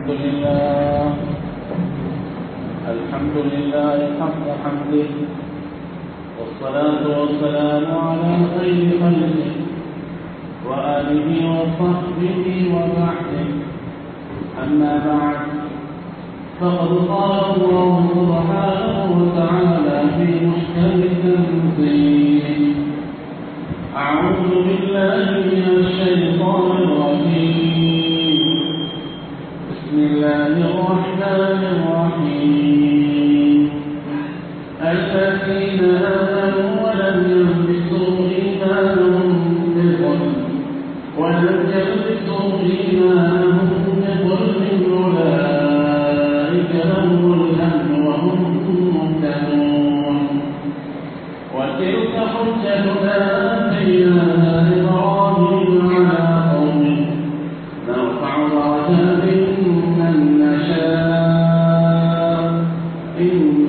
الحمد لله. الحمد لله حق حمده. والصلاة والسلام على خير خلقه وآله وصحبه وبعده. أما بعد فقد قال الله سبحانه وتعالى في محكم تنزيله أعوذ بالله من الله الرحمن الرحيم.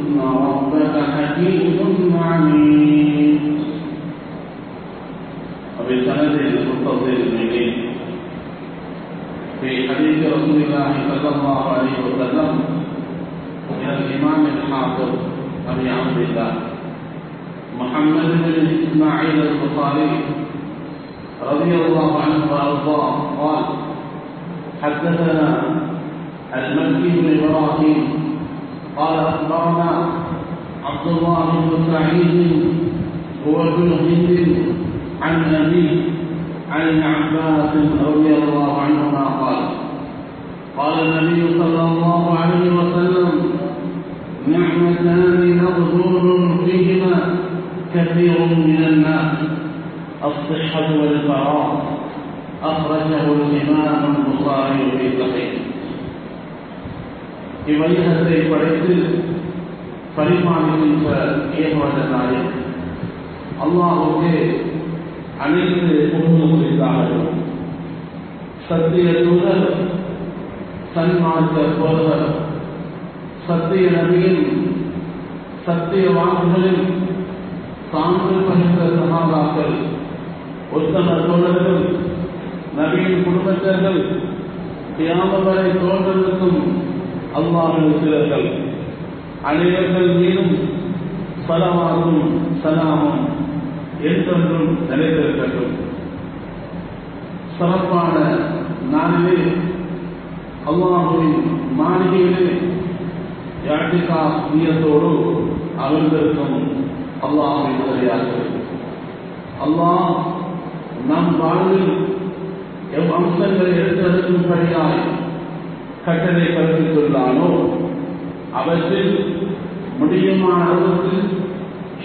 إن ربك حكيم عليم. وبسند المتصل به في حديث رسول الله صلى الله عليه وسلم من الحافظ أبي عبد الله محمد بن إسماعيل البخاري رضي الله عنه وأرضاه قال حدثنا المكي بن إبراهيم قال أخبرنا عبد الله بن سعيد هو ابن هند عن أبيه عن عباس رضي الله عنهما قال قال النبي صلى الله عليه وسلم نعمتان مغفور فيهما كثير من الناس الصحة والفراغ أخرجه الإمام البخاري في صحيح இவ்வையகத்தை படைத்து பரிமாறுகின்ற ஏகவல்ல நாயக் அனைத்து பொருள் குறித்தார்கள் சத்திய தூதர் சன்மார்க்க போதவர் சத்திய நபியின் சத்திய வாக்குகளில் சான்று பகிர்ந்த சகாபாக்கள் உத்தம தோழர்கள் நபியின் குடும்பத்தர்கள் தியாகம் வரை தோன்றலுக்கும் அல்லாஹின் சிலர்கள் அனைவர்கள் மீதும் சலமாகும் சலாமும் என்றென்றும் நிலைத்திருக்கட்டும் சிறப்பான நாளிலே அல்லாஹுவின் மாளிகையிலே யாட்டிகா நீயத்தோடு அமர்ந்திருக்கும் அல்லாஹுவின் உதவியாக அல்லாஹ் நம் வாழ்வில் எவ் அம்சங்களை எடுத்தெடுக்கும்படியாய் கட்டளை கற்பித்துள்ளானோ அவற்றில் முடியுமான அளவுக்கு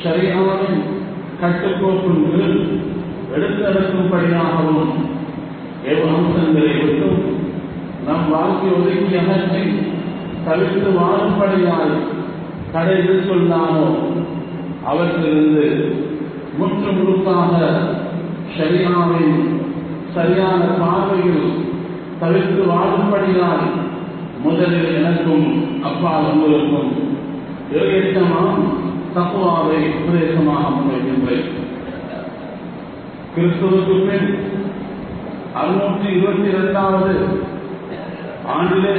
சரியாவின் கட்டுக்கோப்பின் கீழ் எடுத்தெடுக்கும்படியாகவும் எவ் அம்சங்களை விட்டும் நம் வாழ்க்கை ஒதுக்கி அகற்றி தவிர்த்து வாழும்படியாய் கடை சொல்லானோ அவற்றிலிருந்து முற்று முழுக்காக ஷரியாவின் சரியான பார்வையில் தவிர்த்து வாழும்படியாய் முதலில் எனக்கும் அப்பா உங்களுக்கும் எத்தமாம் தப்புவாவை உபதேசமாக முன்வைக்கின்றேன் கிறிஸ்துவுக்கு பின் அறுநூற்றி இருபத்தி இரண்டாவது ஆண்டிலே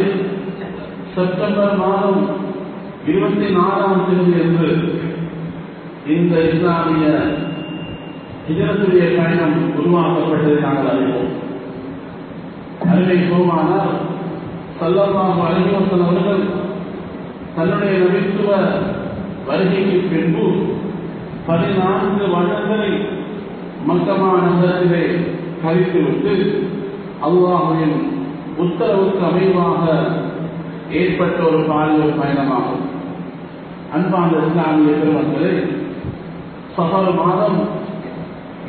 செப்டம்பர் மாதம் இருபத்தி நாலாம் தேதி என்று இந்த இஸ்லாமிய ஹிஜரத்துடைய பயணம் உருவாக்கப்பட்டதை நாங்கள் அறிவோம். அருமை போமானால் சல்லல்லாஹு அலைஹி வஸல்லம் அவர்கள் தன்னுடைய நபித்துவ வருகைக்கு பின்பு பதினான்கு வருடங்களை மக்கமா நகரத்திலே கழித்துவிட்டு அல்லாஹுவின் உத்தரவுக்கு அமைவாக ஏற்பட்ட ஒரு பாலியல் பயணமாகும். அன்பான இஸ்லாமிய பெருமக்களே சகல் மாதம்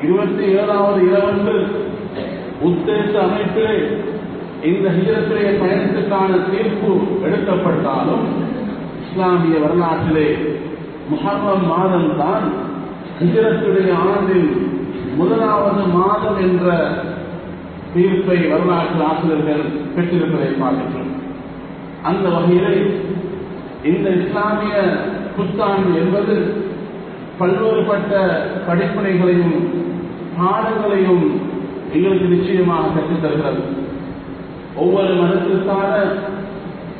இருபத்தி ஏழாவது இரவன்று உத்தேச அமைப்பிலே இந்த ஹிஜரத்துடைய பயணத்துக்கான தீர்ப்பு எடுக்கப்பட்டாலும் இஸ்லாமிய வரலாற்றிலே முஹர்ரம் மாதம் தான் ஹிஜரத்துடைய ஆண்டின் முதலாவது மாதம் என்ற தீர்ப்பை வரலாற்று ஆசிரியர்கள் பெற்றிருப்பதை பார்க்கின்றோம். அந்த வகையிலே இந்த இஸ்லாமிய புத்தாண்டு என்பது பல்வேறுபட்ட படிப்பினைகளையும் பாடங்களையும் எங்களுக்கு நிச்சயமாக கற்றுத் தருகிறது ஒவ்வொரு மதத்திற்கான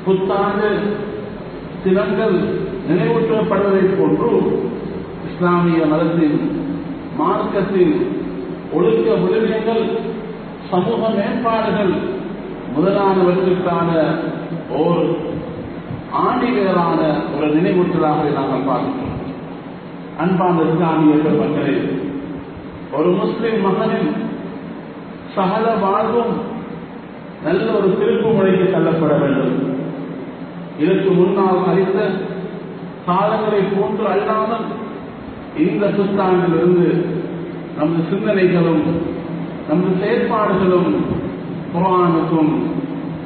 புத்தாண்டு தினங்கள் நினைவூட்டப்படுவதைப் போன்று இஸ்லாமிய மதத்தின் மார்க்கத்தின் ஒழுக்க விழுமியங்கள் சமூக மேம்பாடுகள் முதலானவற்றுக்கான ஓர் ஆண்டிகளான ஒரு நினைவூற்றலாக நாங்கள் பார்க்கிறோம். அன்பான இஸ்லாமிய மக்களே ஒரு முஸ்லிம் மகனின் சகல வாழ்வும் நல்ல ஒரு திருப்பு முறைக்கு தள்ளப்பட வேண்டும். இதற்கு முன்னால் அறிந்த காலங்களை போன்று அல்லாமல் இந்த புத்தாண்டிலிருந்து நமது சிந்தனைகளும் நமது செயற்பாடுகளும் குரானுக்கும்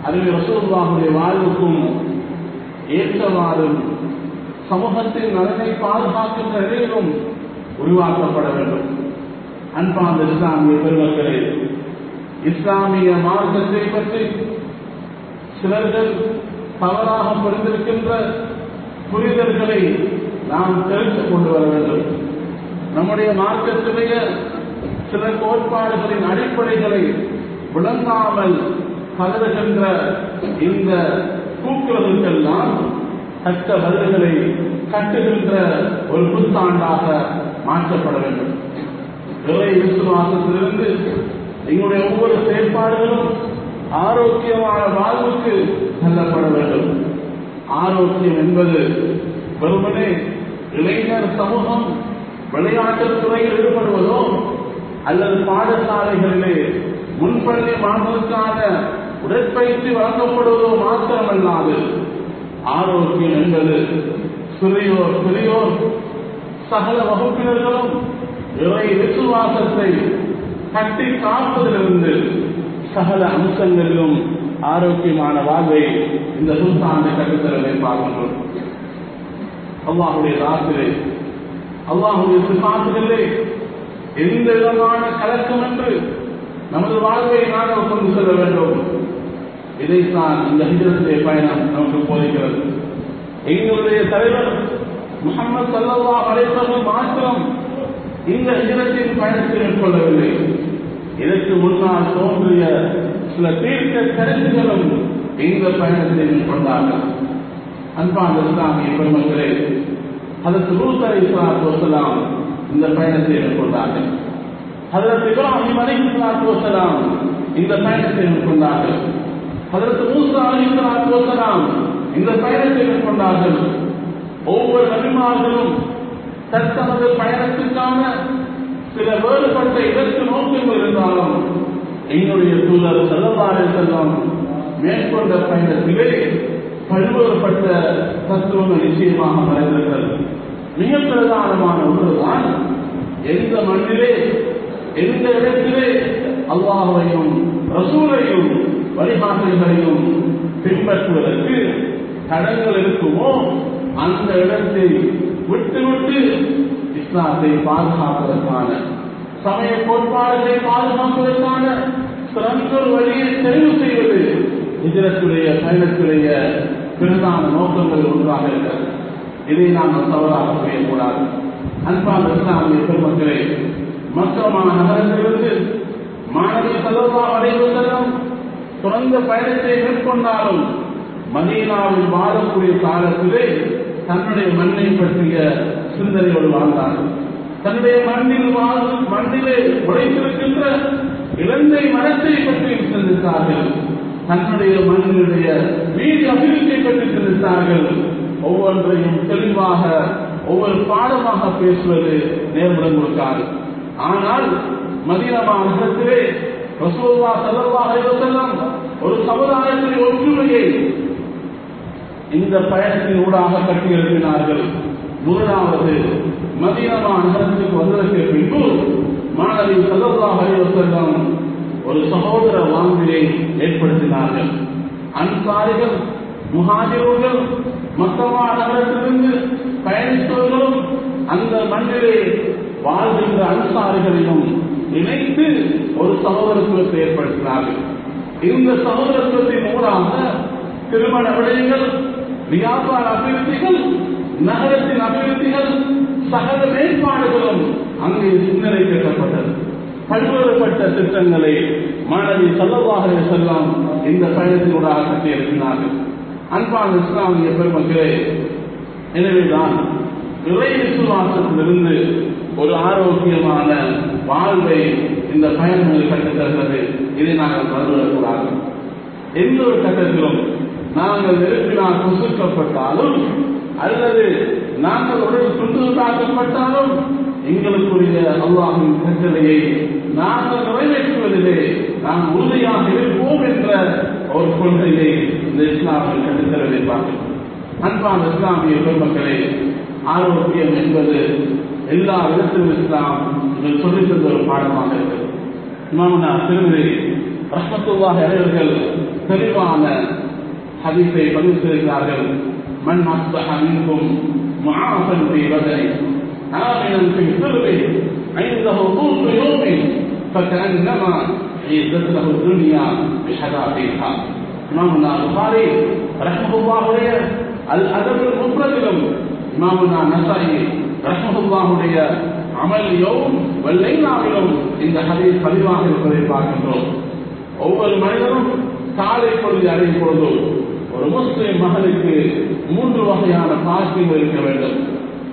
அதுவே ரசூல்லாவுடைய வாழ்வுக்கும் ஏற்றவாறும் சமூகத்தின் நலனை பாதுகாக்கின்ற நிலையிலும் உருவாக்கப்பட வேண்டும். அன்பாந்த இஸ்லாமிய பெருமக்களே இஸ்லாமிய மார்க்கத்தை பற்றி சிலர்கள் தவறாக புரிந்திருக்கின்ற புரிதல்களை நாம் தெரிந்து கொண்டு வர வேண்டும். நம்முடைய மார்க்கத்திலேய சில கோட்பாடுகளின் அடிப்படைகளை விளங்காமல் கலருகின்ற இந்த கூக்குறதுக்கெல்லாம் தக்க வருடங்களை கட்டுகின்ற ஒரு புத்தாண்டாக மாற்றப்பட வேண்டும். இறை விசுவாசத்திலிருந்து எங்களுடைய ஒவ்வொரு செயற்பாடுகளும் ஆரோக்கியமான வாழ்வுக்கு தள்ளப்பட வேண்டும். ஆரோக்கியம் என்பது வெறுமனே இளைஞர் சமூகம் விளையாட்டுத் துறையில் ஈடுபடுவதோ அல்லது பாடசாலைகளிலே முன்பள்ளி மாணவர்களுக்கான உடற்பயிற்சி வழங்கப்படுவதோ மாத்திரமல்லாது ஆரோக்கியம் என்பது சிறியோர் பெரியோர் சகல வகுப்பினர்களும் இறை விசுவாசத்தை கட்டி காப்பதிலிருந்து சகல அம்சங்களிலும் ஆரோக்கியமான வாழ்வை இந்த சுல்தானை கட்டுத்தரவை பார்க்கின்றோம் அல்லாஹுடைய ராத்திரை அல்லாஹுடைய சிபாசுகளே எந்த விதமான கலக்கம் என்று நமது வாழ்வை நாங்கள் கொண்டு செல்ல வேண்டும். இதைத்தான் இந்த ஹிஜரத்துடைய பயணம் நமக்கு போதிக்கிறது. எங்களுடைய தலைவர் முகமது சல்லா அலைவர்கள் மாத்திரம் இந்த ஹிஜரத்தின் பயணத்தை மேற்கொள்ளவில்லை. இதற்கு முன்னால் தோன்றிய சில தீர்க்க கருத்துகளும் இந்த பயணத்தை கொண்டார்கள் அன்பான இஸ்லாமிய பெருமக்களே அதற்கு ரூத் அலி இஸ்லாத்து வசலாம் இந்த பயணத்தை மேற்கொண்டார்கள். அதற்கு இப்ராஹிம் அலி இஸ்லாத்து வசலாம் இந்த பயணத்தை மேற்கொண்டார்கள். அதற்கு மூசா அலி இஸ்லாத்து வசலாம் இந்த பயணத்தை மேற்கொண்டார்கள். ஒவ்வொரு நபிமார்களும் தத்தமது பயணத்துக்கான சில வேறுபட்ட இலக்கு நோக்கம் இருந்தாலும் என்னுடைய தூதர் செல்லவாறு செல்லும் மேற்கொண்ட பயணத்திலே பல்வேறுபட்ட தத்துவங்கள் நிச்சயமாக மறைந்திருக்கிறது. மிக பிரதானமான ஒன்றுதான் எந்த மண்ணிலே எந்த இடத்திலே அல்லாஹையும் ரசூலையும் வழிகாட்டல்களையும் பின்பற்றுவதற்கு தடங்கள் இருக்குமோ அந்த இடத்தை விட்டுவிட்டு இஸ்லாத்தை பாதுகாப்பதற்கான சமய கோட்பாடுகளை பாதுகாப்பதற்கான சிறந்த வழியை தெரிவு செய்வது இஜரத்துடைய பயணத்துடைய பிரதான நோக்கங்கள் ஒன்றாக இருக்கிறது. இதை நாங்கள் தவறாக செய்யக்கூடாது. அன்பான இஸ்லாமிய பெருமக்களே மக்கமான நகரத்திலிருந்து மாணவி செலவா அடைவு செல்லும் தொடர்ந்த பயணத்தை மேற்கொண்டாலும் மதீனாவில் வாழக்கூடிய காலத்திலே தன்னுடைய மண்ணை பற்றிய சிந்தனையோடு வாழ்ந்தார்கள் தன்னுடைய மண்ணில் வாழும் மண்ணிலே உழைத்திருக்கின்ற இலங்கை மரத்தை பற்றி சிந்தித்தார்கள் தன்னுடைய மண்ணினுடைய வீதி அபிவிருத்தியை பற்றி சிந்தித்தார்கள் ஒவ்வொன்றையும் தெளிவாக ஒவ்வொரு பாடமாக பேசுவது நேர்முடன் கொடுக்காது. ஆனால் மதீனா மாவட்டத்திலே ரசோல்லா செல்லல்லா அலைவசல்லம் ஒரு சமுதாயத்தின் ஒற்றுமையை இந்த பயணத்தின் ஊடாக கட்டியெழுப்பினார்கள் முதலாவது மதியமா நகரத்துக்கு வந்ததற்கு பின்பு மாணவி சல்லல்லா அலைவசல்லம் ஒரு சகோதர வாழ்வினை ஏற்படுத்தினார்கள். அன்சாரிகள் முகாஜிர்கள் மக்கமா நகரத்திலிருந்து பயணித்தவர்களும் அந்த மண்ணிலே வாழ்கின்ற அன்சாரிகளையும் இணைத்து ஒரு சகோதரத்துவத்தை ஏற்படுத்தினார்கள். இந்த சகோதரத்துவத்தின் மூலமாக திருமண விடயங்கள் வியாபார அபிவிருத்திகள் நகரத்தின் அபிவிருத்திகள் சகல மேம்பாடுகளும் அங்கே சிந்தனை கட்டப்பட்டது பல்வேறுபட்ட திட்டங்களை மாணவி செல்லவாக செல்லம் இந்த பயணத்தினூடாக கட்டியிருக்கிறார்கள். அன்பான இஸ்லாமிய பெருமக்களே எனவேதான் இறை விசுவாசத்திலிருந்து ஒரு ஆரோக்கியமான வாழ்வை இந்த பயணங்கள் கட்டுத்தருகிறது இதை நாங்கள் மறந்துவிடக்கூடாது எந்த ஒரு கட்டத்திலும் நாங்கள் நெருப்பினால் குசுக்கப்பட்டாலும் அல்லது நாங்கள் ஒரு துண்டுதாக்கப்பட்டாலும் எங்களுக்குரிய அல்லாஹின் கட்டளையை நாங்கள் நிறைவேற்றுவதிலே நாம் உறுதியாக இருப்போம் என்ற ஒரு கொள்கையை இந்த இஸ்லாமில் கட்டுத்தரவை பார்க்கிறோம் அன்பான இஸ்லாமிய பெருமக்களே ஆரோக்கியம் என்பது எல்லா விதத்திலும் இஸ்லாம் சொல்லித் தந்த ஒரு பாடமாக இருக்கிறது. இமாமனா திருமதி ரஹமத்துல்லாஹ் அவர்கள் தெளிவான ஹதீஸை பதிவு செய்கிறார்கள். மண் அஸ்பஹ மின்கும் முஆஃபன் ஃபீ பதனி ஆமினன் ஃபீ சிர்ரி عنده طول يوم فكأنما عيزت له الدنيا بحذافيرها إمامنا البخاري رحمه الله عليه الأدب المفرد இமாமுனா நசாயி ரஹ்மத்துல்லாஹுடைய அமல் யோம் வெள்ளைநாவிலும் இந்த ஹதீஸ் பதிவாக இருப்பதை பார்க்கின்றோம் ஒவ்வொரு மனிதனும் காலை பொழுது அடையும் பொழுது ஒரு முஸ்லிம் மகனுக்கு மூன்று வகையான பாக்கியம் இருக்க வேண்டும்.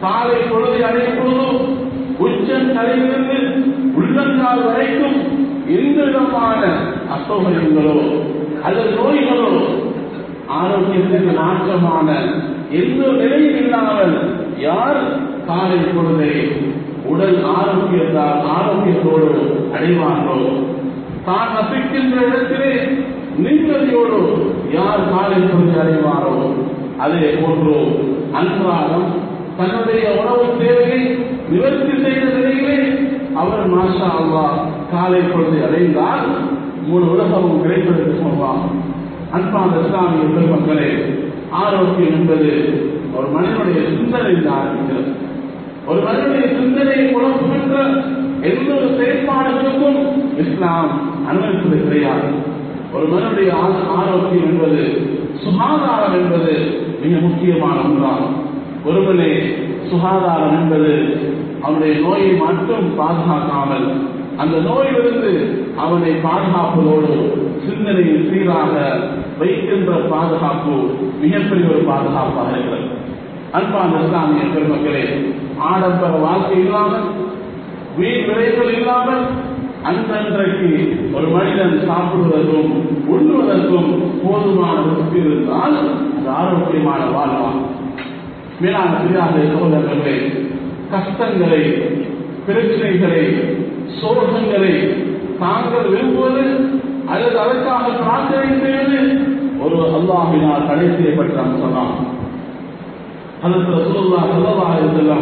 காலை பொழுது அடையும் பொழுது உச்சம் தலையிலிருந்து உள்ளங்கால் வரைக்கும் எந்த விதமான அசௌகரியங்களோ அல்லது நோய்களோ ஆரோக்கியத்திற்கு நாற்றமான எந்த நிலையும் இல்லாமல் யார் காலை பொழுதை உடல் ஆரோக்கியத்தால் ஆரோக்கியத்தோடு அடைவார்களோ? தான் வசிக்கின்ற இடத்திலே நிம்மதியோடு யார் காலை பொழுது அறிவாரோ அதே போன்று அன்றாடம் தன்னுடைய உணவு தேவையை நிவர்த்தி செய்த நிலையிலே அவர் மாஷா அல்லா காலை பொழுது அடைந்தால் மூணு உலகமும் கிடைப்பதற்கு சொல்லலாம் அன்பான இஸ்லாமிய பெருமக்களே ஆரோக்கியம் என்பது ஒரு மனிதனுடைய சிந்தனையில் ஆரம்பிக்கிறது. ஒரு மனிதனுடைய சிந்தனையை குழப்புகின்ற எந்த ஒரு செயல்பாடுகளுக்கும் இஸ்லாம் அனுமதிப்பது கிடையாது. ஒரு மனிதனுடைய ஆரோக்கியம் என்பது சுகாதாரம் என்பது மிக முக்கியமான ஒன்றாகும். ஒருவனே சுகாதாரம் என்பது அவனுடைய நோயை மட்டும் பாதுகாக்காமல் அந்த நோயிலிருந்து அவனை பாதுகாப்பதோடு சிந்தனையில் சீராக வைக்கின்ற பாதுகாப்பு மிகப்பெரிய ஒரு பாதுகாப்பாக இருக்கிறது. அன்பான இஸ்லாமிய பெருமக்களே ஆடம்பர வாழ்க்கை இல்லாமல் வீண் விளைவுகள் இல்லாமல் அன்றன்றைக்கு ஒரு மனிதன் சாப்பிடுவதற்கும் உண்ணுவதற்கும் போதுமான ருசி இருந்தால் அது ஆரோக்கியமான வாழ்வான் மேலான பிரியாத சகோதரர்களே கஷ்டங்களை பிரச்சனைகளை சோகங்களை தாங்கள் விரும்புவது அல்லது அதற்காக பிரார்த்தனை செய்வது ஒரு அல்லாஹினால் தடை செய்யப்பட்ட அம்சம் அதற்கு ரசூலுல்லா ஸல்லல்லாஹு அலைஹி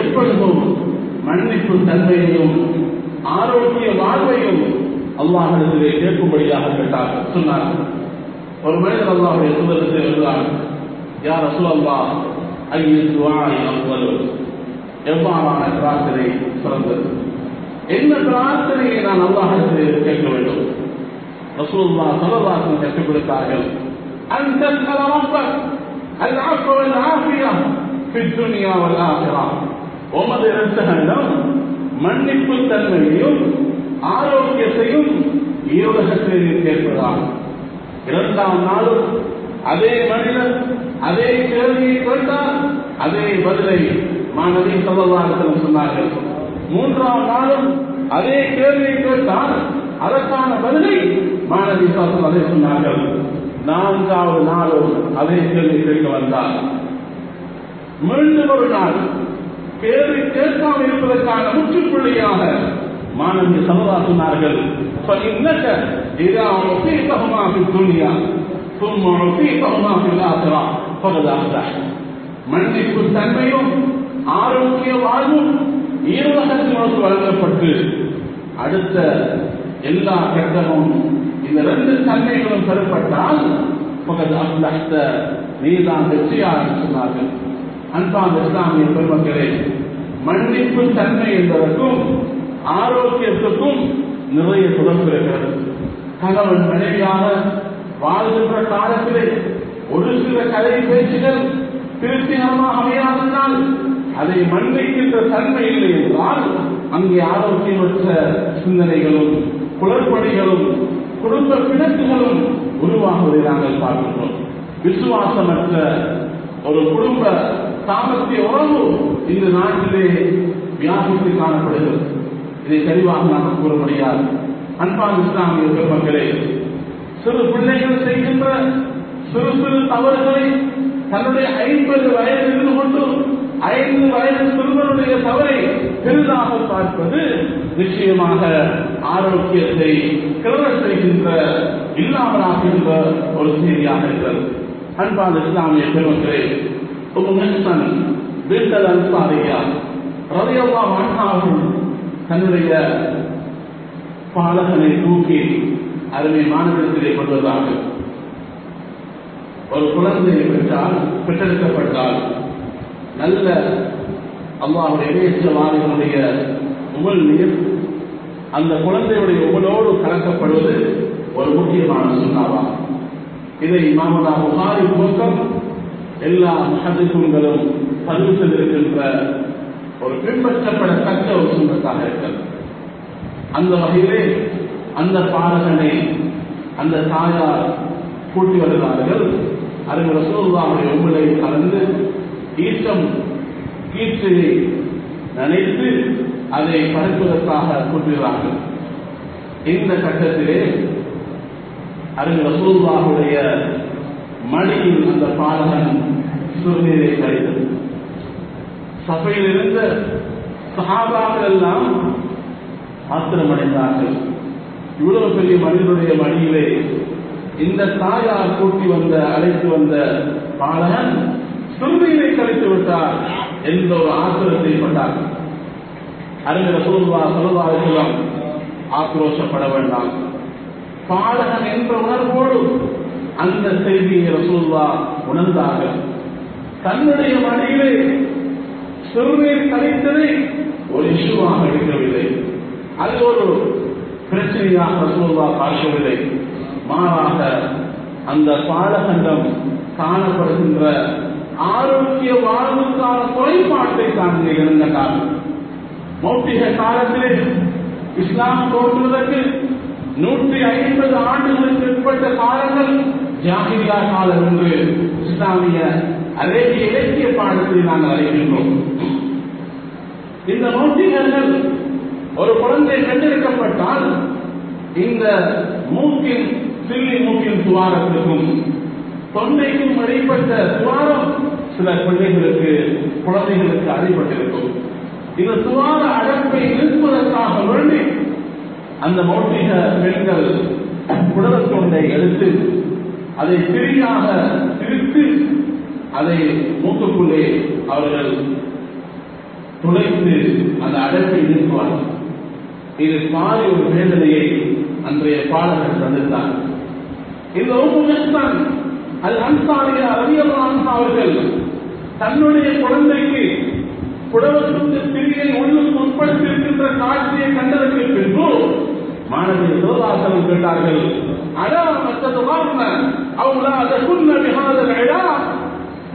எப்பொழுதும் மன்னிப்பு தன்மையையும் ஆரோக்கிய வாழ்வையும் அல்லாஹிடத்திலே கேட்கும்படியாக கேட்டார் சொன்னார் ஒரு மனிதர் அல்லாஹுடைய சுதரத்தை எழுதார் யார் ரசூலல்லா ஐய துஆஇ அஃவலு எவ்வாறான பிரார்த்தனை சிறந்தது என்ன பிரார்த்தனையை நான் அல்லாஹிடத்தில் கேட்க வேண்டும் ரசூலுல்லா ஸல்லல்லாஹு கற்றுக் கொடுத்தார்கள் أن تسأل ربك العفو والعافية في الدنيا والآخرة உமது இரத்தகண்டம் மன்னிப்பு தன்மையையும் ஆரோக்கியத்தையும் ஈரோகத்தில் கேட்பதால் இரண்டாம் நாளும் அதே மனிதன் அதே கேள்வியை கேட்டால் அதே பதிலை மாணவி சொல்லவாரத்தில் சொன்னார்கள். மூன்றாம் நாளும் அதே கேள்வியை கேட்டால் அதற்கான பதிலை மாணவி சாசம் அதை சொன்னார்கள். நான்காவது நாளும் அதே கேள்வி கேட்க வந்தார். மீண்டும் ஒரு நாள் கேள்வி கேட்காமல் இருப்பதற்கான முற்றுப்புள்ளியாக மாணவி சமதா சொன்னார்கள் فإنك إذا أعطيتهما في الدنيا ثم أعطيتهما في الآخرة فقد أفلحت மன்னிப்பு தன்மையும் ஆரோக்கிய வாழ்வும் ஈரகத்தினோடு வழங்கப்பட்டு அடுத்த எல்லா கட்டமும் இந்த ரெண்டு தன்மைகளும் பெறப்பட்டால் பகத் அப்லஹ்த நீதான் வெற்றியாளர் சொன்னார்கள் அன்பான இஸ்லாமிய பெருமக்களே மன்னிப்பு தன்மை என்பதற்கும் ஆரோக்கியத்துக்கும் நிறைய தொடர்பு இருக்கிறது. கணவன் மனைவியாக வாழ்கின்ற காலத்திலே ஒரு சில கதை பேச்சுகள் திருப்திகரமாக அமையாதனால் அதை மன்னிக்கின்ற தன்மை இல்லை என்றால் அங்கே ஆரோக்கியமற்ற சிந்தனைகளும் குளறுபடிகளும் குடும்ப பிணக்குகளும் உருவாகுவதை நாங்கள் பார்க்கின்றோம். விசுவாசமற்ற ஒரு குடும்ப தாமத்திய உறவு இந்த நாட்டிலே வியாபித்து காணப்படுகிறது? இதை தெளிவாக நாம் கூற முடியாது. அன்பான் இஸ்லாமிய பெருமக்களே சிறு பிள்ளைகள் செய்கின்ற சிறு சிறு தவறுகளை தன்னுடைய ஐம்பது வயதில் இருந்து கொண்டு ஐந்து வயது சிறுவனுடைய தவறை பெரிதாக பார்ப்பது நிச்சயமாக ஆரோக்கியத்தை கிளற செய்கின்ற இல்லாமலாகின்ற ஒரு செய்தியாக இருக்கிறது. அன்பான இஸ்லாமிய பெருமக்களே ஒரு மெஸ்மன் வீட்டல் அன்சாரியா ரதையல்லா வாழ்நாள் தன்னுடைய பாலகனை தூக்கி அருமை மாநிலத்திலே கொண்டதாக ஒரு குழந்தையை பெற்றால் பெற்றெடுக்கப்பட்டால் நல்ல அல்லாவுடைய இணையற்றவாதிகளுடைய உமல் நீர் அந்த குழந்தையுடைய உமலோடு கலக்கப்படுவது ஒரு முக்கியமான சொன்னாவா இதை மாமலா புகாரி முகம் எல்லா மகதிக்குங்களும் பதிவு செய்திருக்கின்ற ஒரு பின்பற்றப்படத்தக்க ஒரு சுண்ணத்தாக இருக்கிறது. அந்த வகையிலே அந்த பாடகனை அந்த தாயார் கூட்டி வருகிறார்கள். அருமை ரசூல்லாவுடைய உங்களை கலந்து ஈட்டம் கீர்த்தியை நினைத்து அதை படைப்பதற்காக கூட்டுகிறார்கள். இந்த கட்டத்திலே அருமை ரசூல்லாவுடைய மடியில் அந்த பாடகன் சிறுநீரை கழித்தது சபையில் இருந்த சகாபாக்கள் எல்லாம் ஆத்திரமடைந்தார்கள். இவ்வளவு பெரிய மனிதனுடைய மணியிலே இந்த தாயார் கூட்டி வந்த அழைத்து வந்த பாலகன் சிறுநீரை கழித்து விட்டார் என்ற ஒரு ஆத்திரத்தை பட்டார் அறிஞர் சொல்வா சொல்வார்களாம் ஆக்ரோஷப்பட வேண்டாம். பாலகன் என்ற உணர்வோடு அந்த செய்தியை ரசூல்வா உணர்ந்தார்கள். தன்னுடைய மடியிலே சிறுநீர் கலைத்ததை ஒரு இஷ்யூவாக எடுக்கவில்லை. அது ஒரு பிரச்சனையாக ரசூல்லா பார்க்கவில்லை. மாறாக அந்த பாலகண்டம் காணப்படுகின்ற ஆரோக்கிய வாழ்வுக்கான குறைபாட்டை காண்க இருந்த காலம். மௌட்டிக காலத்திலே இஸ்லாம் தோற்றுவதற்கு நூற்றி ஐம்பது ஆண்டுகளுக்கு உட்பட்ட காலங்கள் ஜாகிரியா காலம் என்று இஸ்லாமிய அரேபிய இலக்கிய பாடத்தில் நாங்கள் அழைக்கின்றோம் இந்த மௌட்டிகர்கள் ஒரு குழந்தை கண்டெடுக்கப்பட்டால் இந்த மூக்கின் சில்லி மூக்கின் துவாரத்திற்கும் தொண்டைக்கும் அடிப்பட்ட துவாரம் சில பிள்ளைகளுக்கு குழந்தைகளுக்கு அடிபட்டிருக்கும். இந்த துவார அடப்பை நிற்பதற்காக வேண்டி அந்த மௌட்டிக பெண்கள் குடல் தொண்டை எடுத்து அதை பிரியாக பிரித்து அதை மூக்குக்குள்ளே அவர்கள் துளைத்து அந்த அடப்பை நிற்குவார்கள் இது மாறி ஒரு வேதனையை அன்றைய பாடகர் தந்திருந்தார். இந்த உபமுகத்தான் அது அன்சாரியா ரவியல்லான் அவர்கள் தன்னுடைய குழந்தைக்கு புடவத்துக்கு பிரியை உள்ளுக்கு உட்படுத்தியிருக்கின்ற காட்சியை கண்டதற்கு பின்பு மாணவி சோதாசனம் கேட்டார்கள் அடா மற்றது அவங்களா அதை குன்ன விகாத விழா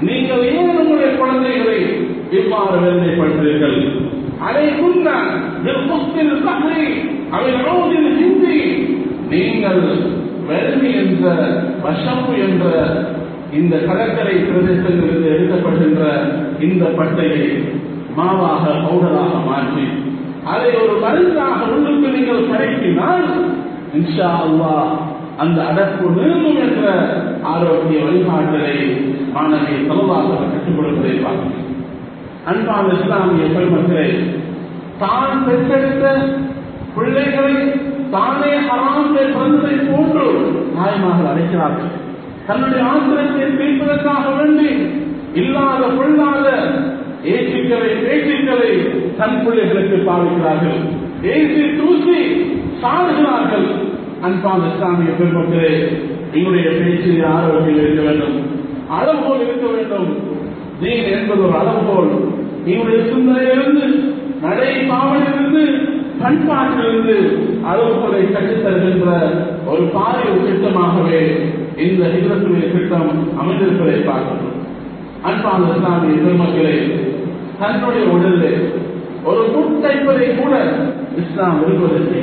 நீங்கள் ஏன் உங்களுடைய குழந்தைகளை இவ்வாறு வேதனைப்படுத்துகிறீர்கள்? அதை குன்ன நிற்பத்தில் சகரி அவை ரோதில் ஹிந்தி நீங்கள் வறுமை என்ற வசப்பு என்ற இந்த கடற்கரை பிரதேசத்திலிருந்து எடுக்கப்படுகின்ற இந்த பட்டையை மாவாக பவுடராக மாற்றி அதை ஒரு மருந்தாக உள்ளுக்கு நீங்கள் பரப்பினால் இன்ஷா அல்லா அந்த அடப்பு நீங்கும் என்ற ஆரோக்கிய வழிகாட்டலை மாணவி சமவாக கற்றுக் கொடுப்பதை பார்க்கிறேன் அன்பான இஸ்லாமிய பெருமக்களை தான் பெற்றெடுத்த பிள்ளைகளை தானே ஹராமிலே பிறந்ததை போன்று தாய்மார்கள் அழைக்கிறார்கள். தன்னுடைய ஆசிரியத்தை தீர்ப்பதற்காக வேண்டி இல்லாத பொல்லாத ஏசிக்களை பேச்சுக்களை தன் பிள்ளைகளுக்கு பாவிக்கிறார்கள். ஏசி தூசி சாடுகிறார்கள். அன்பான இஸ்லாமிய பெருமக்களே எங்களுடைய பேச்சு ஆரோக்கியம் இருக்க வேண்டும். அளவுகோல் இருக்க வேண்டும். தீன் என்பது ஒரு அளவுகோல் நீங்களுடைய சிந்தனையிலிருந்து நடை பாவலிலிருந்து பண்பாட்டிலிருந்து அளவுகளை கற்றுத் தருகின்ற ஒரு பாரிய திட்டமாகவே இந்த நிகழ்ச்சியுடைய திட்டம் அமைந்திருப்பதை பார்க்கணும் அன்பான இஸ்லாமிய பெருமக்களே தன்னுடைய உடலில் ஒரு முட்டைப்பதை கூட இஸ்லாம் விரும்புவதில்லை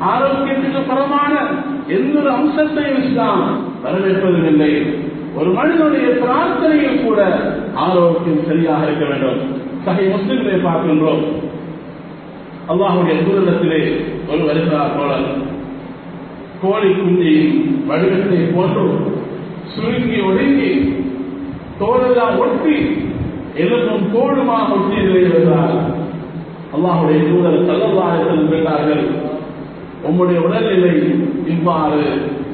ஆரோக்கியத்துக்கு பரமான எந்த ஒரு அம்சத்தையும் இஸ்லாம் வரவேற்பதில்லை. ஒரு மனிதனுடைய பிரார்த்தனையில் கூட ஆரோக்கியம் சரியாக இருக்க வேண்டும். சகை முஸ்லிம்களை பார்க்கின்றோம். அல்லாஹுடைய தூரத்திலே ஒரு வருகிறார் தோழர். கோழி குஞ்சியின் வடிவத்தை போன்று சுருங்கி ஒடுங்கி தோளெல்லாம் ஒட்டி எலும்பும் தோளுமாக ஒட்டி வருகிறார் அல்லாஹுடைய தூதர் செல்லவாரத்தில் கேட்டார்கள் உம்முடைய உடல்நிலை இவ்வாறு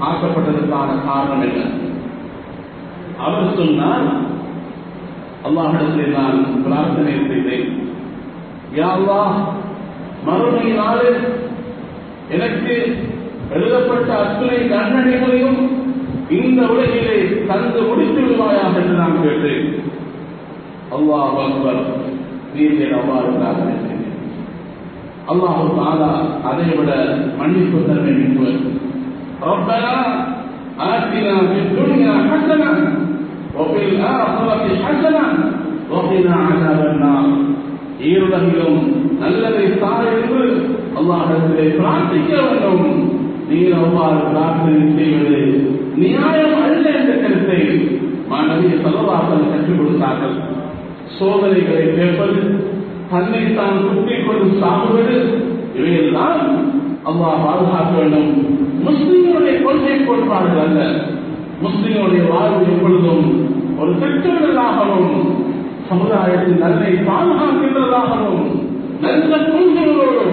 ஆக்கப்பட்டதற்கான காரணம் என்ன? அவர் சொன்னார் அல்லாஹிடத்தில் நான் பிரார்த்தனை செய்தேன் யா அல்லாஹ் மறுமை நாளில் எனக்கு எழுதப்பட்ட அத்துணை தண்டனைகளையும் இந்த உலகிலே தந்து முடித்து விடுவாயாக என்று நான் கேட்டேன் அல்லாஹ் அக்பர் நீர் அவ்வாறு பிரார்த்தனை செய்தேன் அல்லாஹு தாலா அதை விட மன்னிப்பு தன்மை மிகுவர் ربنا آتنا في الدنيا حسنة وفي الآخرة حسنة وقنا عذاب النار ஈருலகிலும் நல்லதை தார் என்று அல்லாஹிடத்திலே பிரார்த்திக்க வேண்டும் நீர் அவ்வாறு பிரார்த்தனை செய்வது நியாயம் அல்ல என்ற கருத்தை மாணவிய செலவாசல் கற்றுக் கொடுத்தார்கள் சோதனைகளை கேட்பது தன்னை தான் குத்திக் கொண்டு சாகுவது இவையெல்லாம் அல்லாஹ் பாதுகாக்க வேண்டும் முஸ்லிம்களுடைய கொள்கை கோட்பாடுகள் அல்ல முஸ்லிம்களுடைய வாழ்வு எப்பொழுதும் ஒரு திட்டமிடலாகவும் சமுதாயத்தின் நன்மை பாதுகாக்கின்றதாகவும் நல்ல கொள்கைகளோடு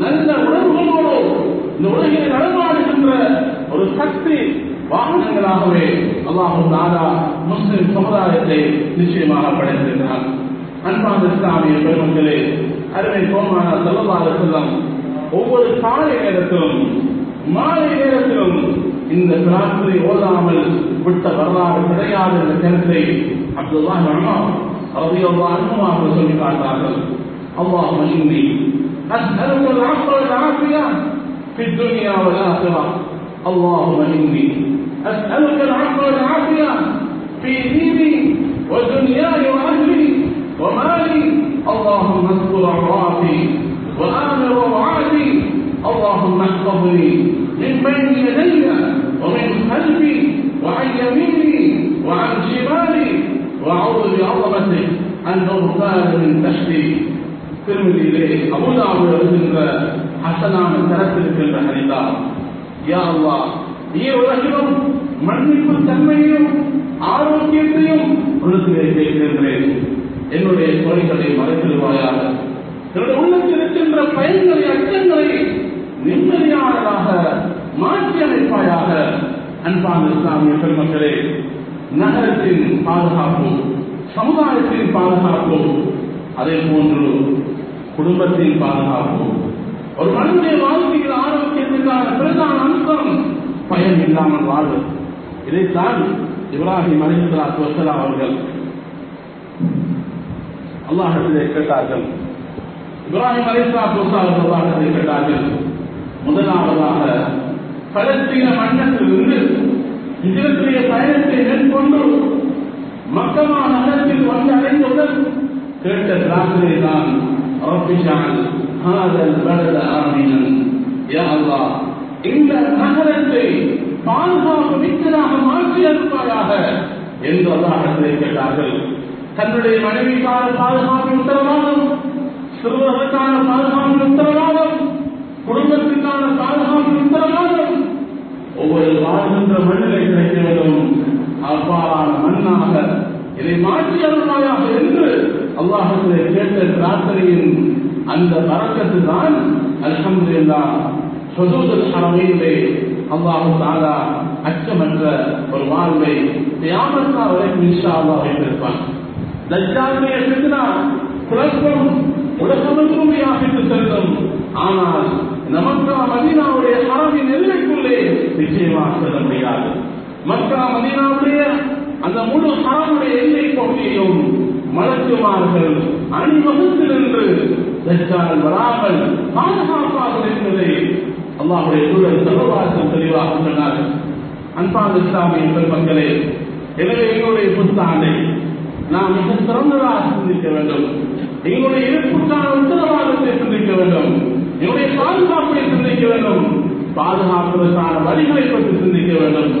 நல்ல உணர்வுகளோடு இந்த உலகில் நடமாடுகின்ற ஒரு சக்தி வாகனங்களாகவே அல்லாஹு தாரா முஸ்லிம் சமுதாயத்தை நிச்சயமாக படைத்திருக்கிறார் அன்பான இஸ்லாமிய பெருமக்களே அருமை கோமான செல்லவாத செல்லம் ஒவ்வொரு காலை நேரத்திலும் மாலை நேரத்திலும் இந்த பிரார்த்தனை ஓதாமல் விட்ட வரலாறு கிடையாது என்ற கருத்தை அப்துல்லா அம்மா رضي الله عنهما وسلم قال اللهم اني اسالك العفو والعافيه في الدنيا والاخره اللهم اني اسالك العفو والعافيه في ديني ودنياي واهلي ومالي اللهم استر عوراتي وامن روعاتي اللهم احفظني من بين يدي ومن அந்த முசாரின் தஷ்டி திருமதியிலே அபுதாபு எழுதுகின்ற ஹசனான தரத்திருக்கின்ற ஹரிதா யா அல்லா நீ மன்னிப்பு தன்மையையும் ஆரோக்கியத்தையும் உனக்கு கேட்கின்றேன் என்னுடைய கோரிகளை மறைத்திருவாயாக என்னுடைய உள்ளத்தில் இருக்கின்ற பயன்களை அச்சங்களை நிம்மதியானதாக மாற்றி அமைப்பாயாக அன்பான இஸ்லாமிய பெருமக்களே நகரத்தின் பாதுகாப்பும் சமுதாயத்தின் பாதுகாப்போம். அதே போன்று குடும்பத்தின் பாதுகாப்பு ஒரு மனிதனுடைய வாழ்க்கையில் ஆரோக்கியத்திற்கான பிரதான அம்சம் பயம் இல்லாமல் வாழ்வு. இதைத்தான் இப்ராஹிம் அலிஸ்லாத்து வசலாம் அவர்கள் அல்லாஹத்திலே கேட்டார்கள். இப்ராஹிம் அலிஸ்லாத்து அவர்கள் அல்லாஹத்தை கேட்டார்கள். முதலாவதாக பலஸ்தீன மன்னத்திலிருந்து இதற்குரிய பயணத்தை மேற்கொண்டு மக்கமா நகரத்தில் வந்து அடைந்தவுடன் கேட்ட பிரார்த்தனை தான் ரப்பிஷான் ஹாதல் பலத ஆமீனன் யா அல்லாஹ் இந்த நகரத்தை பாதுகாப்பு மிக்கதாக மாற்றி அனுப்பாயாக என்று அல்லாஹத்தை கேட்டார்கள். தன்னுடைய மனைவிக்கான பாதுகாப்பின் உத்தரவாதம் சிறுவர்களுக்கான பாதுகாப்பின் உத்தரவாதம் குடும்பத்திற்கான பாதுகாப்பின் உத்தரவாதம் ஒவ்வொரு வாழ்கின்ற மண்ணிலை கிடைக்க வேண்டும். அவ்வாறான மண்ணாக இதை மாற்றி அருள்வாயாக என்று அல்லாஹத்திலே கேட்ட பிரார்த்தனையின் அந்த பறக்கத்து தான் அல்ஹம்துலில்லா ஹுதூதுல் ஹரமையிலே அல்லாஹு தாலா அச்சமற்ற ஒரு வாழ்வை தியாமத்தா வரைக்கும் இன்ஷா அல்லா வைத்திருப்பான். தஜ்ஜாலுடைய ஃபித்னா குழப்பம் உலகமெங்கும் வியாபித்து செல்லும். ஆனால் நமக்கு மதினாவுடைய ஹரமின் எல்லைக்குள்ளே நிச்சயமாக செல்ல முடியாது. மக்கா மதினாவுடைய அந்த முழு ஹராமுடைய எல்லை பகுதியிலும் மலக்குமார்கள் அணிவகுத்து நின்று தஜ்ஜால் வராமல் பாதுகாப்பாக இருந்ததை அல்லாஹுடைய சூழல் சர்வபாசம் தெளிவாக சொன்னார்கள். அன்பான இஸ்லாமிய பெருமக்களே எனவே எங்களுடைய புத்தாண்டை நாம் மிக சிறந்ததாக சிந்திக்க வேண்டும். எங்களுடைய இருப்புக்கான உத்தரவாதத்தை சிந்திக்க வேண்டும். எங்களுடைய பாதுகாப்பை சிந்திக்க வேண்டும். பாதுகாப்பதற்கான வழிகளை பற்றி சிந்திக்க வேண்டும்.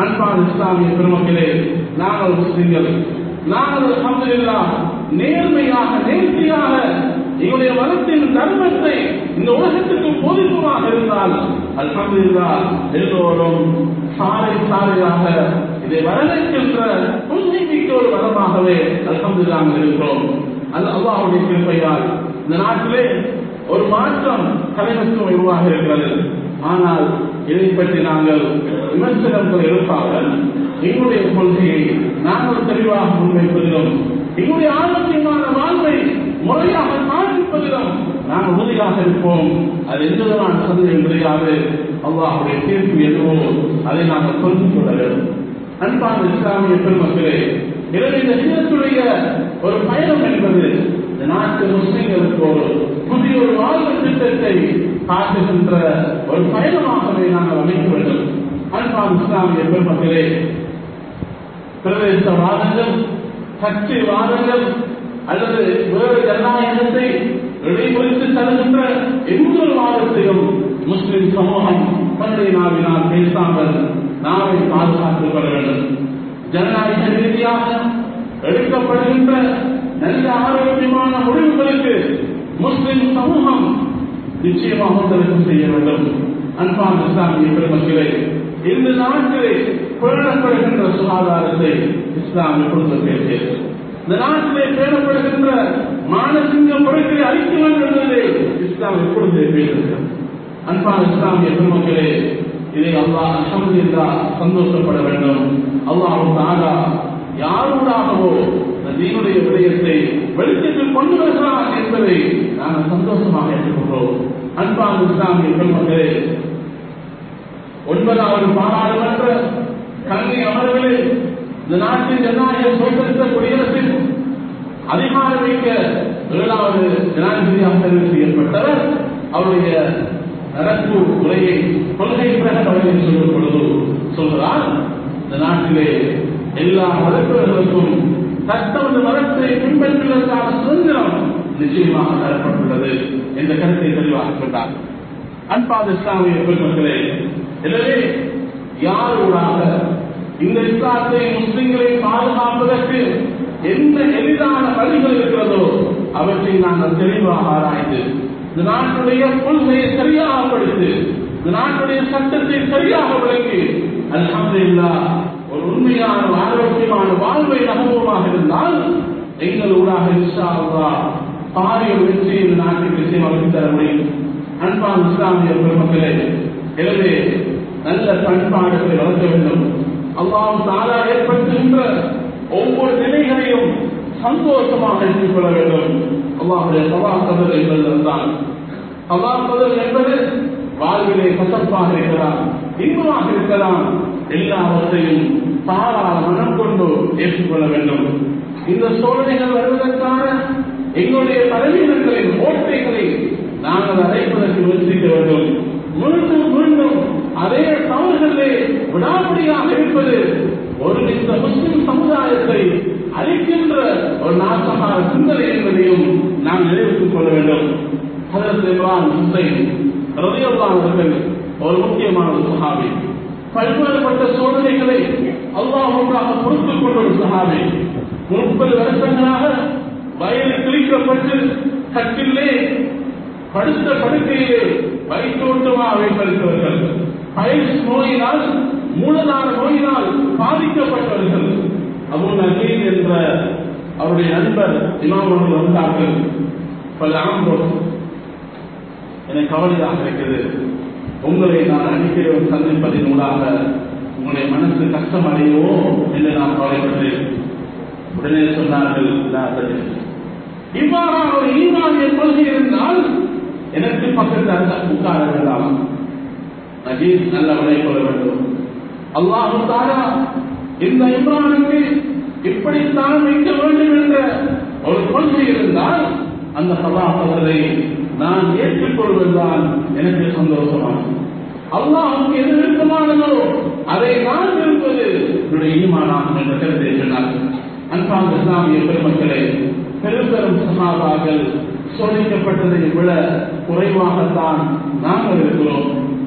அன்பான இஸ்லாமிய பெருமக்களே நாங்கள் முஸ்லிம்கள். நாங்கள் அல்ஹம்துலில்லாஹ் நேர்மையாக நேர்த்தியாக எங்களுடைய மதத்தின் தர்மத்தை இந்த உலகத்துக்கு போதிப்புமாக இருந்தால் அல்ஹம்துலில்லாஹ் எல்லோரும் சாலை சாலையாக இதை வரவேற்கின்ற புதுமைமிக்க ஒரு மதமாகவே அல்ஹம்துலில்லாஹ் இருக்கிறோம். அது அல்லாஹ்வுடைய கிருப்பையால் இந்த நாட்டிலே ஒரு மாற்றம் தலைமைத்துவம் உருவாக இருக்கிறது. ஆனால் இதை பற்றி நாங்கள் விமர்சனங்கள் இருப்பார்கள் எங்களுடைய கொள்கையை நாங்கள் தெளிவாக முன்வைப்பதிலும் எங்களுடைய ஆரோக்கியமான வாழ்வை முறையாக காண்பிப்பதிலும் நாங்கள் உறுதியாக இருப்போம். அது எந்த விதமான சந்தேகம் கிடையாது. அல்லாஹுடைய தீர்ப்பு எதுவோ அதை நாங்கள் புரிந்து கொள்ள வேண்டும். அன்பான இஸ்லாமிய பெருமக்களே எனவே இந்த சீரத்துடைய ஒரு பயணம் என்பது நாட்டு முஸ்லிம்களுக்கு ஒரு புதிய ஒரு வாழ்வு திட்டத்தை காட்டுகின்ற ஒரு பயணமாகவே நாங்கள் அமைக்க வேண்டும் அன்பான இஸ்லாமிய பெருமக்களே பிரதேசவாதங்கள் சர்ச்சை வாதங்கள் அல்லது வேறு ஜனநாயகத்தை இடைமறித்து தருகின்ற எந்த ஒரு வாதத்தையும் முஸ்லிம் சமூகம் தன்னுடைய நாவினால் பேசாமல் நாவை பாதுகாத்துக் கொள்ள வேண்டும். ஜனநாயக ரீதியாக எடுக்கப்படுகின்ற நல்ல ஆரோக்கியமான முடிவுகளுக்கு முஸ்லிம் சமூகம் நிச்சயமாக தலைப்பு செய்ய வேண்டும். அன்பான இஸ்லாமிய பெருமக்களே இந்த நாட்டிலே பேணப்படுகின்ற சுகாதாரத்தை இஸ்லாம் எப்பொழுது பேசியது இந்த நாட்டிலே பேணப்படுகின்ற மானசிங்க முறைகளை அழிக்க வேண்டும் என்பதை இஸ்லாம் எப்பொழுது பேசுகிறது அன்பான இஸ்லாமிய பெருமக்களே இதை அல்லாஹ் அல்ஹம்துலில்லா சந்தோஷப்பட வேண்டும். அல்லாஹ் தாலா யாருடாகவோ தீனுடைய விடயத்தை வெளிச்சத்தில் கொண்டு வருகிறார் என்பதை நாங்கள் சந்தோஷமாக ஏற்றுக்கொள்கிறோம். அன்பான் இஸ்லாமிய பெருமக்களே ஒன்பதாவது பாராளுமன்ற கல்வி அமர்வுகளில் இந்த நாட்டின் ஜனநாயக சுதந்திர குடியரசின் அதிகாரம் வைக்க ஏழாவது ஜனாதிபதி அமர்வுக்கு ஏற்பட்டவர் அவருடைய நடப்பு உரையை கொள்கை பிரகடனம் சொல்லும் பொழுது சொல்கிறார் இந்த நாட்டிலே எல்லா மதத்தவர்களுக்கும் தத்தமது மதத்தை பின்பற்றுவதற்கான சுதந்திரம் நிச்சயமாக தரப்பட்டுள்ளது என்ற கருத்தை தெளிவாக சொன்னார் அன்பாத இஸ்லாமிய பெருமக்களே எனவே யாரோடாக இந்த இஸ்லாத்தை முஸ்லிம்களை பாதுகாப்பதற்கு எந்த எளிதான வழிகள் இருக்கிறதோ அவற்றை நாங்கள் தெளிவாக ஆராய்ந்து இந்த நாட்டுடைய கொள்கையை சரியாக படித்து இந்த நாட்டுடைய சட்டத்தை சரியாக விளங்கி இல்லா ஒரு உண்மையான ஆரோக்கியமான வாழ்வை அனுபவமாக இருந்தால் எங்கள் ஊடாக இன்ஷா அல்லாஹ் பாரிய வெற்றி இந்த நாட்டுக்கு நிச்சயமாக தர முடியும். அன்பான இஸ்லாமிய பெருமக்களே எனவே நல்ல பண்பாடுகளை வளர்க்க வேண்டும். அல்லாஹ் தாரா ஏற்படுத்துகின்ற ஒவ்வொரு நிலைகளையும் சந்தோஷமாக எடுத்துக்கொள்ள வேண்டும். அல்லாஹுடைய சவாசதல் என்பதுதான். சவாசதல் என்பது வாழ்விலே கசப்பாக இருக்கலாம் இன்பமாக இருக்கலாம். எல்லாவற்றையும் தாரா மனம் கொண்டு ஏற்றுக்கொள்ள வேண்டும். இந்த சோதனைகள் வருவதற்கான எங்களுடைய பலவீனங்களின் ஓட்டைகளை நாங்கள் அடைப்பதற்கு முயற்சிக்க வேண்டும். மீண்டும் மீண்டும் அதே தவறுகளிலே விடாமடியாக இருப்பது ஒரு இந்த முஸ்லிம் சமுதாயத்தை அழிக்கின்ற ஒரு நாசமான சிந்தனை என்பதையும் நாம் நினைவுத்துக் கொள்ள வேண்டும். அதற்கு இம்ரான் ஹுசைன் ரதியல்லான் அவர்கள் ஒரு முக்கியமான ஒரு சஹாபி. பல்வேறுபட்ட சோதனைகளை அல்லாஹ் ஒன்றாக பொறுத்துக் கொண்ட ஒரு சஹாபி. முப்பது வருஷங்களாக வயலில் குளிக்கப்பட்டு கட்டிலே படுத்த படுக்கையிலே அவை வைத்திருக்கிறவர்கள் பயிற்சி நோயினால் மூலதான நோயினால் பாதிக்கப்பட்டவர்கள். அபு நகீர் என்ற அவருடைய நண்பர் இமாம் அவர்கள் வந்தார்கள். பல ஆண்டோர் எனக்கு கவலையாக இருக்கிறது உங்களை நான் அடிக்கடி சந்திப்பதின் ஊடாக உங்களுடைய மனசு கஷ்டம் அடையவோ என்று நான் கவலைப்பட்டேன். உடனே சொன்னார்கள் நான் இவ்வாறான ஒரு ஈமானிய கொள்கை இருந்தால் எனக்கு பக்கத்தில் அந்த உட்கார வேண்டாம் நஜீஸ் நல்ல விலை கொள்ள வேண்டும். அல்லாஹு தாரா இந்த இம்ரானுக்கு இப்படித்தான் வைக்க வேண்டும் என்ற ஒரு கொள்கை இருந்தால் அந்த சபாசத்தை நான் ஏற்றுக்கொள்வதுதான் எனக்கு சந்தோஷமாகும். அல்லாஹுக்கு எது விருப்பமானதோ அதை நான் விரும்புவது என்னுடைய ஈமானாகும் என்ற கருத்தை சொன்னார். அன்பான இஸ்லாமிய பெருமக்களே பெரும் பெரும் சோதிக்கப்பட்டதை விட குறைவாகத்தான் நாங்கள் இருக்கிறோம்.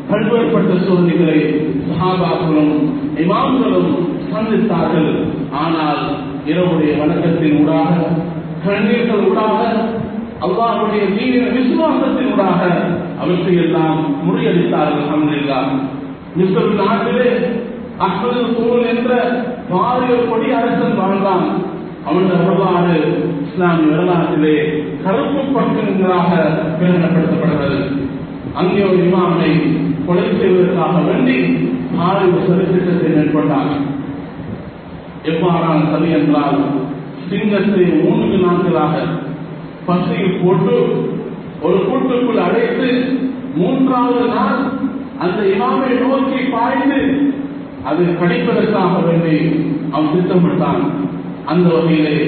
பல்வேறுபட்ட சோதனைகளை சகாபாக்களும் இமாம்களும் சந்தித்தார்கள். ஆனால் இரவுடைய வணக்கத்தின் ஊடாக கண்ணீர்கள் ஊடாக அல்லாஹுடைய தீவிர விசுவாசத்தின் ஊடாக அவற்றை எல்லாம் முறியடித்தார்கள் அல்ஹம்துலில்லா. மிஸ்டர் நாட்டிலே அஹ்மது சூழல் என்ற பாரிய கொடி அரசன் வாழ்ந்தான். அவன் வரலாறு இஸ்லாமிய வரலாற்றிலே கருப்பு பக்கங்களாக பிரகடனப்படுத்தப்படுகிறது. அங்கே ஒரு இமாமை கொலை செய்வதற்காக வேண்டி ஆறு சதித்திட்டத்தை மேற்கொண்டார். எவ்வாறான சரி என்றால் சிங்கத்தை மூன்று நாட்களாக பசியில் போட்டு ஒரு கூட்டுக்குள் அடைத்து மூன்றாவது நாள் அந்த இமாமை நோக்கி பாய்ந்து அது கடிப்பதற்காக வேண்டி அவன் திட்டமிட்டான். அந்த வகையிலே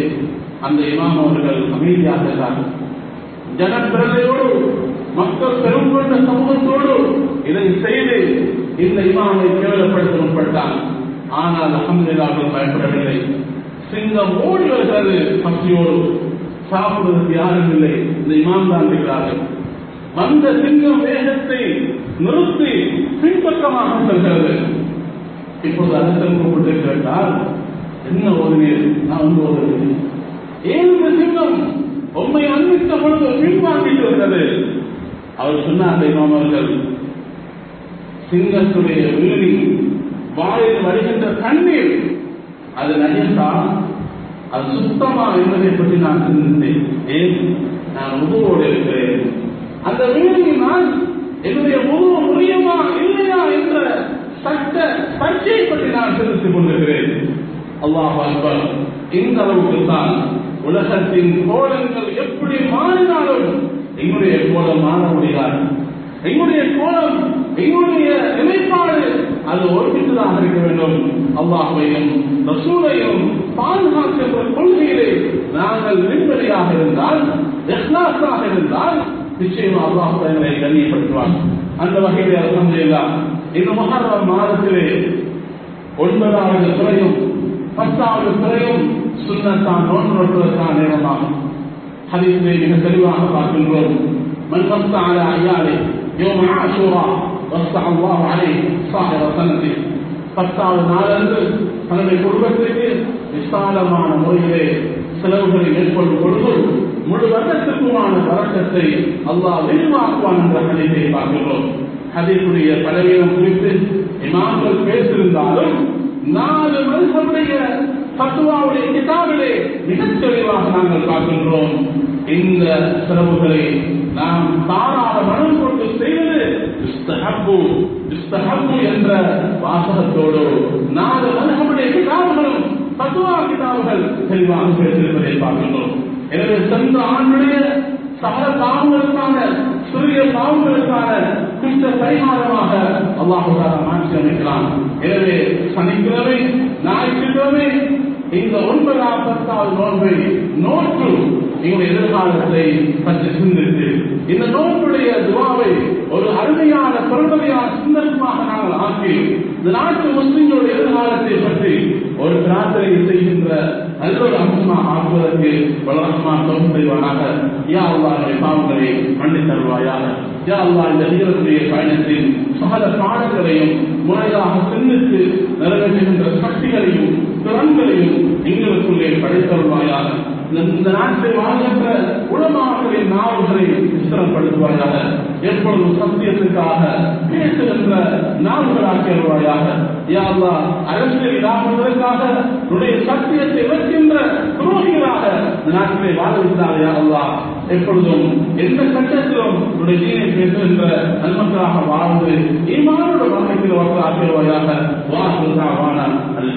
அந்த இமாம் அவர்கள் அமைதியாக இருந்தார்கள். ஜனப்பிரதையோடு மக்கள் பெரும் கொண்ட சமூகத்தோடு இதை செய்து இந்த இமாமை கேவலப்படுத்த முற்பட்டான் ஆனால் அகமதுல்லாவில் பயப்படவில்லை. சிங்கம் ஓடி வருகிறது பசியோடு சாப்பிடுவதற்கு யாரும் இல்லை. இந்த இமாம் தான் இருக்கிறார்கள். வந்த சிங்கம் வேகத்தை நிறுத்தி பின்பக்கமாக செல்கிறது. இப்போது அரசன் கூப்பிட்டு கேட்டால் என்ன ஓதுவீர் நான் வந்து ஓதுகிறேன். ஏன் சிங்கம் உண்மை அன்பித்த பொழுது பின்வாங்கிட்டு வருகிறது அவர் சொன்னார் அந்த அவர்கள் சிங்கத்துடைய வீணி வாயில் வருகின்ற தண்ணீர் அது நயந்தா அது சுத்தமா என்பதை பற்றி நான் சிந்தித்தேன். ஏன்? நான் உதவோடு இருக்கிறேன். அந்த வீணியினால் என்னுடைய உதவு முடியுமா இல்லையா என்ற சட்ட சர்ச்சையை பற்றி நான் சிந்தித்துக் கொண்டிருக்கிறேன். அல்லாஹ் அக்பர் இந்த அளவுக்கு தான் உலகத்தின் கோலங்கள் எப்படி மாறினாலும் எங்களுடைய கோலம் மாற முடியாது. எங்களுடைய கோலம் எங்களுடைய நிலைப்பாடு அது ஒருமித்ததாக இருக்க வேண்டும். அல்லாஹையும் ரசூலையும் பாதுகாக்கின்ற கொள்கையிலே நாங்கள் நிம்மதியாக இருந்தால் எஹ்லாஸாக இருந்தால் நிச்சயமா அல்லாஹ் எங்களை கண்ணியப்படுத்துவார் அந்த வகையில் அலமதுல்லா இந்த மகாரம் மாதத்திலே ஒன்பதாவது துறையும் பத்தாவது துறையும் சுண்ணத்தான் நோன்பு நோட்டுவதற்கான நேரமாகும் ஹதீஸை மிக தெளிவாக பார்க்கின்றோம் من غص على عياله يوم عاشوراء وسع الله عليه صاحب سنته பத்தாவது நாளன்று தன்னுடைய குடும்பத்திற்கு விசாலமான முறையிலே செலவுகளை மேற்கொள்ளும் பொழுது முழு வருடத்திற்குமான வரக்கத்தை அல்லாஹ் விரிவாக்குவான் என்ற ஹதீஸை பார்க்கிறோம் ஹதீஸுடைய பலவீனம் குறித்து இமாம்கள் பேசியிருந்தாலும் நாலு மனுஷனுடைய பத்துவாவுடைய கிதாபிலே மிகத் தெளிவாக நாங்கள் பார்க்கின்றோம். இந்த செலவுகளை நாம் தாராள மனம் கொண்டு செய்வது இஸ்தஹப்பு இஸ்தஹப்பு என்ற வாசகத்தோடு நாலு மனுஷனுடைய கிதாபுகளும் பத்துவா கிதாபுகள் தெளிவாக பேசியிருப்பதை பார்க்கின்றோம். எனவே சென்ற ஆண்டுடைய சகல பாவங்களுக்கான சிறிய பாவங்களுக்கான குற்ற பரிகாரமாக அல்லாஹுடார மாற்றி அமைக்கலாம் எனவே சனிக்கிழமை ஞாயிற்றுக்கிழமை இந்த ஒன்பது பத்தாவது நோன்பை நோற்று எங்களுடைய எதிர்காலத்தை பற்றி சிந்தித்து இந்த நோன்புடைய துவாவை ஒரு அருமையான பெருமதியான சிந்தனமாக நாங்கள் ஆக்கி இந்த நாட்டு முஸ்லிம்களுடைய எதிர்காலத்தை பற்றி ஒரு பிரார்த்தனை செய்கின்ற நல்ல ஒரு அம்சமாக ஆக்குவதற்கு வளரமான தொகுப்பு செய்வானாக. யா அல்லாஹுடைய பாவங்களை மண்ணி தருவாயாக. யா அல்லாஹ் இந்த வீரருடைய பயணத்தில் சகல பாடங்களையும் முறையாக சிந்தித்து நிறைவேற்றுகின்ற சக்திகளையும் திறன்களையும் எங்களுக்குள்ளே படைத்தருள்வாயாக இந்த நாட்டை வாழ்கின்ற உலமாக்களின் நாவல்களை விஸ்தரப்படுத்துவாயாக எப்பொழுது சத்தியத்துக்காக பேசுகின்ற நாவல்களாக்கி வருவாயாக யாரா அரசியல் இல்லாததற்காக உடைய சத்தியத்தை இழக்கின்ற துரோகிகளாக நாட்டிலே வாழ்வித்தார் யாரா எப்பொழுதும் எந்த கட்டத்திலும் உடைய தீனை பேசுகின்ற நன்மக்களாக வாழ்ந்து இமானோட வாழ்க்கையில் வாழ்வாக வாழ்வாக